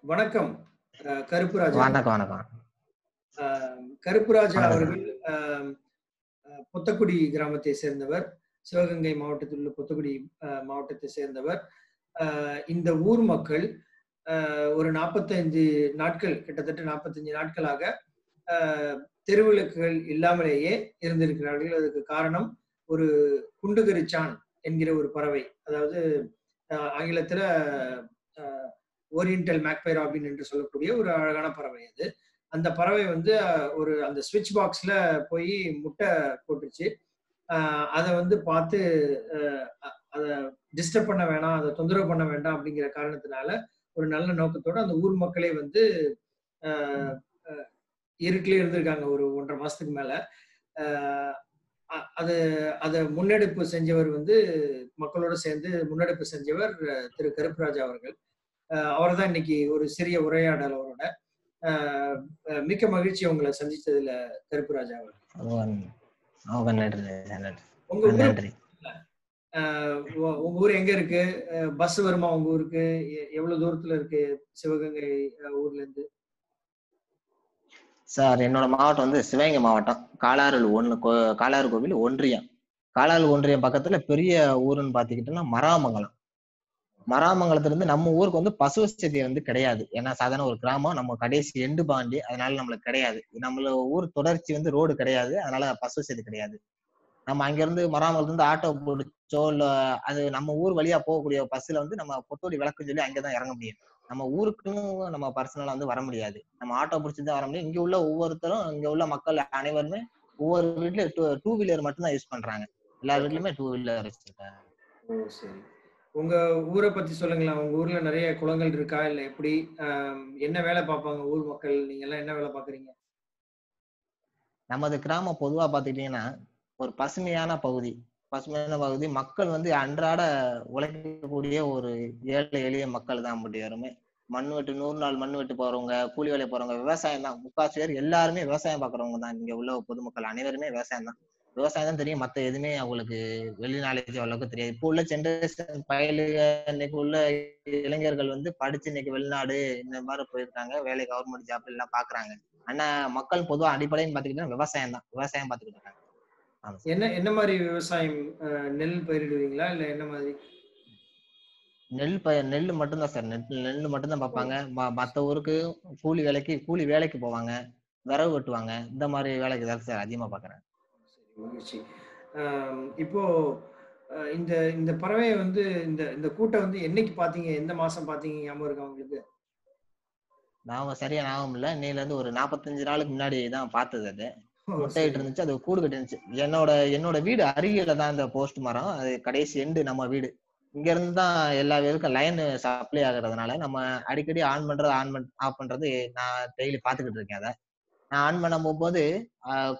வணக்கம். அஹ் கருப்பு ராஜா. வணக்கம் வணக்கம். அஹ் கருப்பு ராஜா வணக்கம். அவர்கள் பொத்தக்குடி கிராமத்தை சேர்ந்தவர். சிவகங்கை மாவட்டத்தில் உள்ள பொத்தக்குடி மாவட்டத்தை சேர்ந்தவர். இந்த ஊர் மக்கள் ஒரு நாற்பத்தைந்து நாட்கள் கிட்டத்தட்ட நாற்பத்தஞ்சு நாட்களாக தெருவிளக்குகள் இல்லாமலேயே இருந்திருக்கிறார்கள். அதுக்கு காரணம் ஒரு குண்டுகரிச்சான் என்கிற ஒரு பறவை. அதாவது ஆங்கிலத்துல ஓரியன்டல் மேக்பை ராபின் என்று சொல்லக்கூடிய ஒரு அழகான பறவை அது. அந்த பறவை வந்து ஒரு அந்த ஸ்விட்ச் பாக்ஸ்ல போய் முட்டை போட்டுச்சு. அதை வந்து பார்த்து அதை டிஸ்டர்ப் பண்ண வேணாம் அதை தொந்தரவு பண்ண வேண்டாம் அப்படிங்கிற காரணத்தினால ஒரு நல்ல நோக்கத்தோட அந்த ஊர் மக்களே வந்து இருட்டிலே இருந்திருக்காங்க ஒரு ஒன்றரை மாசத்துக்கு மேல. அது அதை முன்னெடுப்பு செஞ்சவர் வந்து மக்களோட சேர்ந்து முன்னெடுப்பு செஞ்சவர் திரு கருப்புராஜா அவர்கள். அவர் தான் இன்னைக்கு ஒரு சிறிய உரையாடல் அவரோட. மிக்க மகிழ்ச்சி உங்களை சந்திச்சதுல கருப்புராஜா அவர்கள். ரொம்ப- ரொம்ப நன்றி உங்க ஊர்? நன்றி. அஹ், உ- உங்க ஊர் எங்க இருக்கு? பஸ் வருமா உங்க ஊருக்கு? எவ்வளவு தூரத்துல இருக்கு? சிவகங்கை ஊர்ல இருந்து? சார் என்னோட மாவட்டம் வந்து சிவகங்கை மாவட்டம். காலாறுல் ஒன்று காலாறு கோவில் ஒன்றியம். காலாறு ஒன்றியம் பக்கத்துல பெரிய ஊருன்னு பாத்துக்கிட்டோம்னா மராமங்கலம். மராமங்கலத்திலிருந்து நம்ம ஊருக்கு வந்து பசு வசதி வந்து கிடையாது. ஏன்னா சாதாரண ஒரு கிராமம் நம்ம கடைசி எண்டு பாண்டி அதனால நம்மளுக்கு கிடையாது. நம்மள ஊர் தொடர்ச்சி வந்து ரோடு கிடையாது. அதனால பசு வசதி கிடையாது. நம்ம அங்கிருந்து மராமங்கலத்துலேருந்து மராமங்கலத்துல ஆட்டோ பிடிச்சோ இல்ல அது நம்ம ஊர் வழியா போகக்கூடிய பஸ்ல வந்து நம்ம பொத்தோடி விளக்குன்னு சொல்லி அங்கதான் இறங்க முடியும். நம்ம ஊருக்குன்னு நம்ம பர்சனலா வந்து வர முடியாது. நம்ம ஆட்டோ பிடிச்சி தான் வர முடியும். இங்க உள்ள ஒவ்வொருத்தரும் இங்க உள்ள மக்கள் அனைவருமே ஒவ்வொரு வீட்லயும் டூ டூ வீலர் மட்டும் தான் யூஸ் பண்றாங்க. எல்லா வீட்லயுமே டூ வீலர் வச்சிருக்காங்க. ஓ சரி. உங்க ஊரை பத்தி சொல்லுங்களேன். உங்க ஊர்ல நிறைய குளங்கள் இருக்கா? இல்ல எப்படி என்ன வேலை பார்ப்பாங்க ஊர் மக்கள்? நீங்க எல்லாம் என்ன வேலை பாக்குறீங்க நமது கிராமம் பொதுவா பாத்துக்கிட்டீங்கன்னா ஒரு பசுமையான பகுதி. பசுமையான பகுதி. மக்கள் வந்து அன்றாட உழைக்கக்கூடிய ஒரு ஏழை எளிய மக்கள் தான் முடியாருமே மண் வெட்டு நூறு நாள் மண் வெட்டு போறவங்க கூலி வேலை போறவங்க விவசாயம் தான். முக்காசு பேர் எல்லாருமே விவசாயம் பாக்குறவங்க தான். இங்க உள்ள பொதுமக்கள் அனைவருமே விவசாயம் தான். விவசாயம் தான் தெரியும். மத்த எதுவுமே அவங்களுக்கு வெளி நாலேஜ் அவ்வளவுக்கு தெரியாது. இப்போ உள்ள ஜென்ரேஷன் பயலுக இன்னைக்கு உள்ள இளைஞர்கள் வந்து படிச்சு இன்னைக்கு வெளிநாடு இந்த மாதிரி போயிருக்காங்க. வேலை கவர்மெண்ட் ஜாப் எல்லாம் பாக்குறாங்க. ஆனா மக்கள் பொதுவா அடிப்படைன்னு பாத்துக்கிட்டா விவசாயம் தான் விவசாயம் பாத்துக்கிட்டு இருக்காங்க என்ன என்ன மாதிரி விவசாயம் நெல் பயிரிடுவீங்களா? இல்ல என்ன மாதிரி? நெல் ப நெல் மட்டும்தான் சார். நெல் நெல் மட்டும்தான் பார்ப்பாங்க. ம- மத்த ஊருக்கு கூலி வேலைக்கு கூலி வேலைக்கு போவாங்க. விறகு வெட்டுவாங்க. இந்த மாதிரி வேலைக்கு தான் சார் அதிகமா பாக்குறேன் சரி மகிழ்ச்சி இப்போ இந்த இந்த பறவையை வந்து இந்த இந்த கூட்டை வந்து என்னைக்கு பாத்தீங்க எந்த மாசம் பாத்தீங்க ஞாபகம் இருக்கா உங்களுக்கு? நாம சரியா ஞாபகம் இல்ல. இன்னையில இருந்து ஒரு நாற்பத்தஞ்சு நாளுக்கு முன்னாடி தான் பார்த்தது அது. முட்டையிட்டு இருந்துச்சு அது கூடு கட்டி இருந்துச்சு. என்னோட என்னோட வீடு அருகில தான் இந்த போஸ்ட் மரம். அது கடைசி எண்டு நம்ம வீடு. இங்க இருந்து தான் எல்லா பேருக்கும் லைன் சப்ளை ஆகுறதுனால நம்ம அடிக்கடி ஆன் பண்றது ஆன் பண் ஆஃப் பண்றது நான் டெய்லி பாத்துக்கிட்டு இருக்கேன் அதை. நான் ஆன் பண்ண போகும்போது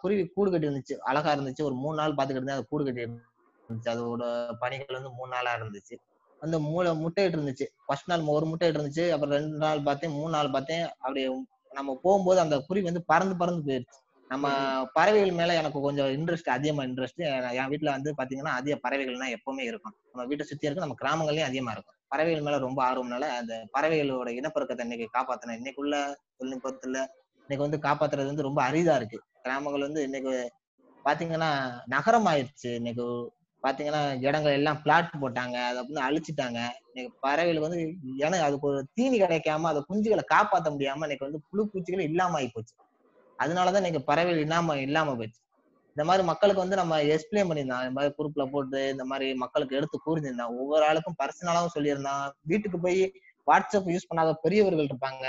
குருவி கூடு கட்டி இருந்துச்சு அழகா இருந்துச்சு. ஒரு மூணு நாள் பாத்துக்கிட்டு இருந்தேன். அது கூடு கட்டி இருந்துச்சு அதோட பணிகள் வந்து மூணு நாளா இருந்துச்சு. அந்த மூளை முட்டையிட்டு இருந்துச்சு. ஃபர்ஸ்ட் நாள் ஒரு முட்டையிட்டு இருந்துச்சு. அப்புறம் ரெண்டு நாள் பார்த்தேன் மூணு நாள் பார்த்தேன். அப்படியே நம்ம போகும்போது அந்த குருவி வந்து பறந்து பறந்து போயிருச்சு. நம்ம பறவைகள் மேல எனக்கு கொஞ்சம் இன்ட்ரெஸ்ட் அதிகமா இன்ட்ரெஸ்ட் என் வீட்ல வந்து பாத்தீங்கன்னா அதிக பறவைகள்னா எப்பவுமே இருக்கும். நம்ம வீட்டை சுத்தி இருக்கு நம்ம கிராமங்கள்லயும் அதிகமா இருக்கும். பறவைகள் மேல ரொம்ப ஆர்வம்னால அந்த பறவைகளோட இனப்பெருக்கத்தை இன்னைக்கு காப்பாத்தின இன்னைக்குள்ள தொழில்நுட்பத்துல இன்னைக்கு வந்து காப்பாத்துறது வந்து ரொம்ப அரிதா இருக்கு. கிராமங்கள் வந்து இன்னைக்கு பாத்தீங்கன்னா நகரம் ஆயிடுச்சு இன்னைக்கு பாத்தீங்கன்னா இடங்கள் எல்லாம் பிளாட் போட்டாங்க. அதை வந்து அழிச்சிட்டாங்க. இன்னைக்கு பறவைகளுக்கு வந்து ஏன்னா அதுக்கு ஒரு தீனி கிடைக்காம அதை குஞ்சுகளை காப்பாற்ற முடியாம இன்னைக்கு வந்து புழு பூச்சிகள் இல்லாம ஆகி போச்சு. அதனாலதான் இன்னைக்கு பறவைகள் இல்லாம இல்லாம போச்சு. இந்த மாதிரி மக்களுக்கு வந்து நம்ம எக்ஸ்பிளைன் பண்ணியிருந்தோம் இந்த மாதிரி குரூப்ல போட்டு இந்த மாதிரி மக்களுக்கு எடுத்து கூறியிருந்தான். ஒவ்வொரு ஆளுக்கும் பர்சனலாவும் சொல்லியிருந்தான். வீட்டுக்கு போய் வாட்ஸ்அப் யூஸ் பண்ணாத பெரியவர்கள் இருப்பாங்க.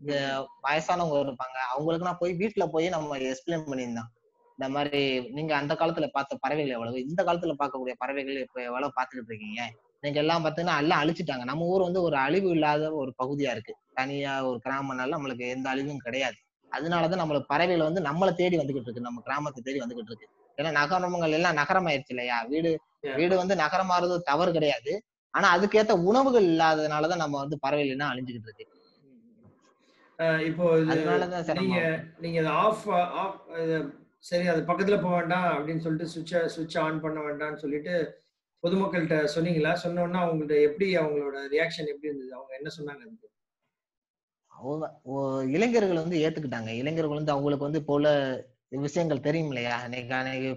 இந்த வயசானவங்க இருப்பாங்க. அவங்களுக்கு நான் போய் வீட்டுல போய் நம்ம எக்ஸ்பிளைன் பண்ணியிருந்தோம் இந்த மாதிரி நீங்க அந்த காலத்துல பார்த்த பறவைகள் எவ்வளவு? இந்த காலத்துல பார்க்கக்கூடிய பறவைகள் இப்ப எவ்வளவு பார்த்துக்கிட்டு இருக்கீங்க? நீங்க எல்லாம் பாத்தீங்கன்னா எல்லாம் அழிச்சிட்டாங்க. நம்ம ஊர் வந்து ஒரு அழிவு இல்லாத ஒரு பகுதியா இருக்கு. தனியா ஒரு கிராமனால நம்மளுக்கு எந்த அழிவும் கிடையாது. அதனாலதான் நம்மளுக்கு பறவைகள் வந்து நம்மளை தேடி வந்துகிட்டு இருக்கு. நம்ம கிராமத்தை தேடி வந்துகிட்டு இருக்கு. ஏன்னா நகரங்கள் எல்லாம் நகரம் ஆயிடுச்சு இல்லையா? வீடு வீடு வந்து நகரமாறது தவறு கிடையாது. ஆனா அதுக்கேத்த உணவுகள் இல்லாததுனாலதான் நம்ம வந்து பறவைகள் எல்லாம் அழிஞ்சுக்கிட்டு இருக்கு. இப்போ நீங்க நீங்க அதை ஆஃப் ஆஃப் சரி அது பக்கத்துல போக வேண்டாம் அப்படின்னு சொல்லிட்டு சுவிட்ச சுவிட்ச் ஆன் பண்ண வேண்டாம்னு சொல்லிட்டு பொதுமக்கள்கிட்ட சொன்னீங்களா? சொன்னோன்னா அவங்கள்ட்ட எப்படி அவங்களோட ரியாக்ஷன் எப்படி இருந்தது? அவங்க என்ன சொன்னாங்க அதுக்கு? அவங்க இளைஞர்கள் வந்து ஏத்துக்கிட்டாங்க. இளைஞர்கள் வந்து அவங்களுக்கு வந்து உள்ள விஷயங்கள் தெரியும் இல்லையா? இன்னைக்கு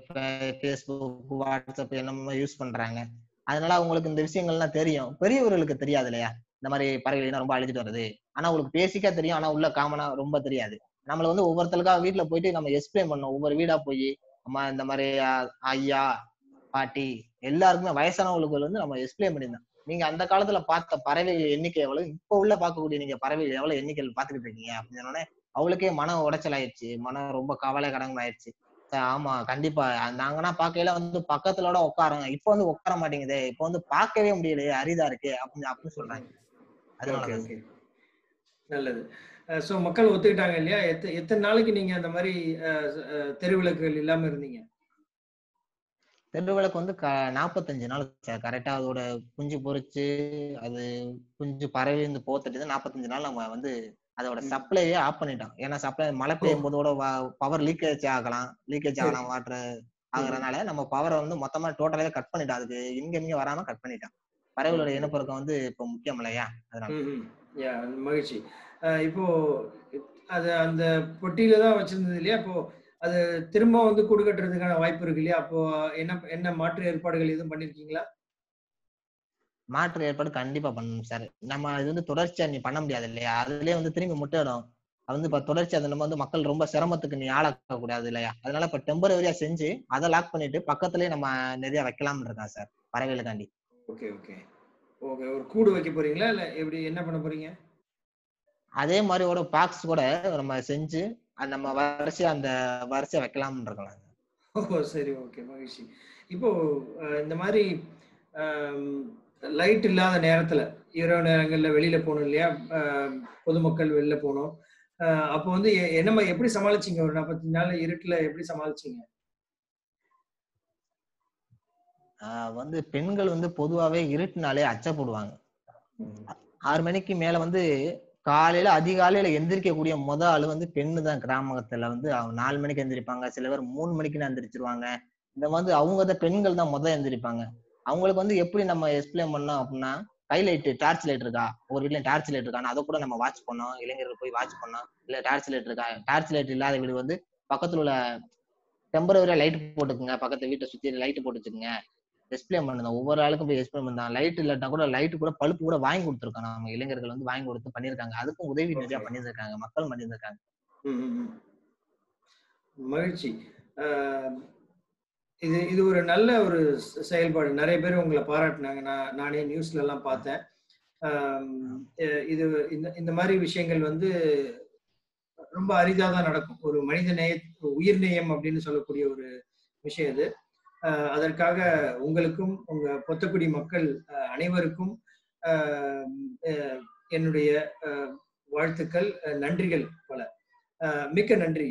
ஃபேஸ்புக் வாட்ஸ்அப் என்னமோ யூஸ் பண்றாங்க. அதனால அவங்களுக்கு இந்த விஷயங்கள்லாம் தெரியும். பெரியவர்களுக்கு தெரியாது இல்லையா? இந்த மாதிரி பறவைகள் ரொம்ப அழிஞ்சிட்டு வருது. ஆனா அவங்களுக்கு பேசிக்கா தெரியும். ஆனா உள்ள காமனா ரொம்ப தெரியாது. நம்மள வந்து ஒவ்வொருத்தருக்கா வீட்டுல போயிட்டு நம்ம எக்ஸ்பிளைன் பண்ணோம் ஒவ்வொரு வீடா போய் அம்மா இந்த மாதிரி ஐயா பாட்டி எல்லாருக்குமே வயசானவங்களுக்கு வந்து நம்ம எக்ஸ்பிளைன் பண்ணியிருந்தோம் நீங்க அந்த காலத்துல பார்த்த பறவைகள் எண்ணிக்கை எவ்வளவு? இப்ப உள்ள பார்க்கக்கூடிய நீங்க பறவைகள் எவ்வளவு எண்ணிக்கைகள் பார்த்துக்கிட்டு இருக்கீங்க அப்படின்னு அவளுக்கே மன உடைச்சல் ஆயிடுச்சு. மனம் ரொம்ப கவலை கடங்கு ஆயிடுச்சு. ஆமா கண்டிப்பா. நாங்கன்னா பார்க்கையில வந்து பக்கத்துலோட உட்காரோம். இப்ப வந்து உட்கார மாட்டேங்குதே. இப்ப வந்து பார்க்கவே முடியலையே. அரிதா இருக்கு அப்படின்னு அப்படின்னு சொல்றாங்க. அதனால நல்லது. ஸோ மக்கள் ஒத்துக்கிட்டாங்க இல்லையா? எத்த எத்தனை நாளைக்கு நீங்க அந்த மாதிரி தெருவிளக்குகள் இல்லாம இருந்தீங்க? தெருவிளக்கு வந்து க- நாற்பத்தஞ்சு நாள் சார் கரெக்டா அதோட குஞ்சு பொரிச்சு அது குஞ்சு பறவை இருந்து போத்துட்டு நாற்பத்தஞ்சு நாள் நம்ம வந்து அதோட. சப்ளையே ஆஃப் பண்ணிட்டோம். ஏன்னா சப்ளை மழை பெய்யும் போதோட பவர் லீக்கேஜ் ஆகலாம். லீக்கேஜ். ஆகலாம் வாட்டர் ஆகுறதுனால நம்ம பவரை வந்து மொத்தமா டோட்டலாவே கட் பண்ணிட்டோம். அதுக்கு இங்க இங்க வராம கட் பண்ணிட்டோம். பறவைகளோட. இனப்பெருக்கம் வந்து இப்போ முக்கியம் இல்லையா? அதனால. யா மகிழ்ச்சி. இப்போ அது அந்த பொட்டியில தான் வச்சிருந்தது இல்லையா? அப்போ அது திரும்ப வந்து கூடு கட்டுறதுக்கான வாய்ப்பு இருக்கு இல்லையா? அப்போ என்ன என்ன மாற்று ஏற்பாடுகள் எதுவும் பண்ணிருக்கீங்களா? மாற்று ஏற்பாடு கண்டிப்பா பண்ணணும் சார். நம்ம இது வந்து தொடர்ச்சியா நீ பண்ண முடியாது இல்லையா? அதுலயே வந்து திரும்பி முட்டையிடும் அது வந்து இப்ப தொடர்ச்சி அதை நம்ம வந்து மக்கள் ரொம்ப சிரமத்துக்கு நீ ஆளாக்க கூடாது இல்லையா? அதனால இப்ப டெம்பரவரியா செஞ்சு அதை லாக் பண்ணிட்டு பக்கத்துலயே நம்ம நிறைய வைக்கலாம்னு இருக்கோம் சார்? பறவைகளுக்காண்டி. Okay okay. ஓகே ஒரு கூடு வைக்க போறீங்களா? இல்ல எப்படி என்ன பண்ண போறீங்க? அதே மாதிரி ஒரு பாக்ஸ் கூட நம்ம செஞ்சு நம்ம வரிசையா அந்த வரிசையா வைக்கலாம்னு இருக்கோம் ஓ சரி ஓகே மகிழ்ச்சி. இப்போ இந்த மாதிரி லைட் இல்லாத நேரத்துல இரவு நேரங்கள்ல வெளியில போகணும் இல்லையா? பொதுமக்கள் வெளில போகணும். அப்போ வந்து எ- என்னம்மா எப்படி சமாளிச்சீங்க? ஒரு நாற்பத்தஞ்சு நாள் இருட்டுல எப்படி சமாளிச்சீங்க? வந்து பெண்கள் வந்து பொதுவாவே இருட்டுனாலே அச்சப்படுவாங்க. ஆறு மணிக்கு மேல வந்து காலையில அதிகாலையில எந்திரிக்கக்கூடிய முத ஆள் வந்து பெண்ணு தான். கிராமத்துல வந்து அவங்க நாலு மணிக்கு எந்திரிப்பாங்க. சில பேர் மூணு மணிக்கு எந்திரிச்சிருவாங்க. இந்த வந்து அவங்க தான் பெண்கள் தான் முத எந்திரிப்பாங்க. அவங்களுக்கு வந்து எப்படி நம்ம எக்ஸ்பிளைன் பண்ணோம் அப்படின்னா கை லைட்டு டார்ச் லைட் இருக்கா? ஒரு வீட்ல டார்ச் லைட் இருக்கா அதை கூட நம்ம வாட்ச் பண்ணோம். இளைஞர்கள் போய் வாட்ச் பண்ணோம். இல்ல டார்ச் லைட் இருக்கா? டார்ச் லைட் இல்லாத வீடு வந்து பக்கத்துல உள்ள டெம்பரவரியா லைட் போட்டுக்குங்க. பக்கத்து வீட்டை சுத்தி லைட் போட்டு வச்சுக்கோங்க எக்ஸ்பிளைன் பண்ணுங்க ஒவ்வொரு ஆளுக்கும் போய் எக்ஸ்பிளைன் பண்ணா லைட் இல்லாட்டா கூட லைட் கூட பல்ப் கூட வாங்கி கொடுத்துருக்கோம். நம்ம இளைஞர்கள் வந்து வாங்கி கொடுத்து பண்ணிருக்காங்க அதுக்கும் உதவி நிறைய. பண்ணியிருக்காங்க மக்கள் பண்ணியிருக்காங்க. மகிழ்ச்சி. இது இது ஒரு நல்ல ஒரு செயல்பாடு. நிறைய பேர் உங்களை பாராட்டினாங்க. நான் நானே நியூஸ்ல எல்லாம் பார்த்தேன். இது இந்த இந்த மாதிரி விஷயங்கள் வந்து ரொம்ப அரிதாக தான் நடக்கும். ஒரு மனித நேய உயிர் நேயம் அப்படின்னு சொல்லக்கூடிய ஒரு விஷயம் இது அதற்காக உங்களுக்கும் உங்க பொத்தக்குடி மக்கள் அஹ், அனைவருக்கும் என்னுடைய வாழ்த்துக்கள் அஹ், நன்றிகள் பல. மிக்க நன்றி.